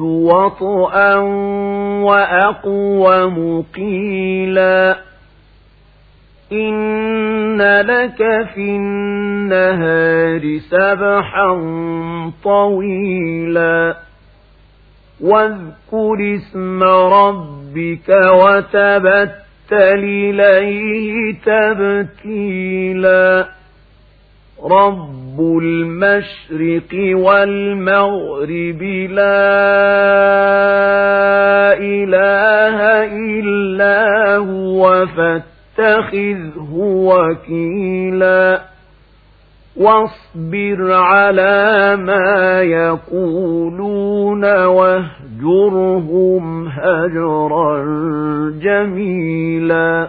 وطئا وأقوم قيلا إن لك في النهار سبحا طويلا. واذكر اسم ربك وتبتل إليه تبتيلا. رب المشرق والمغرب لا إله إلا هو فاتخذه وكيلا واصبر على ما يقولون واهجرهم هجرا جميلا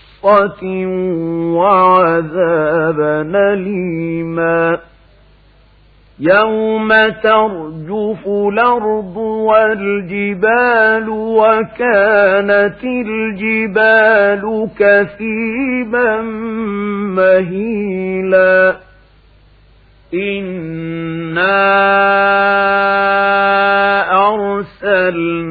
وعذابا أليما يوم ترجف الأرض والجبال وكانت الجبال كثيبا مهيلا إنا أرسلنا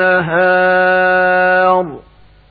النهار.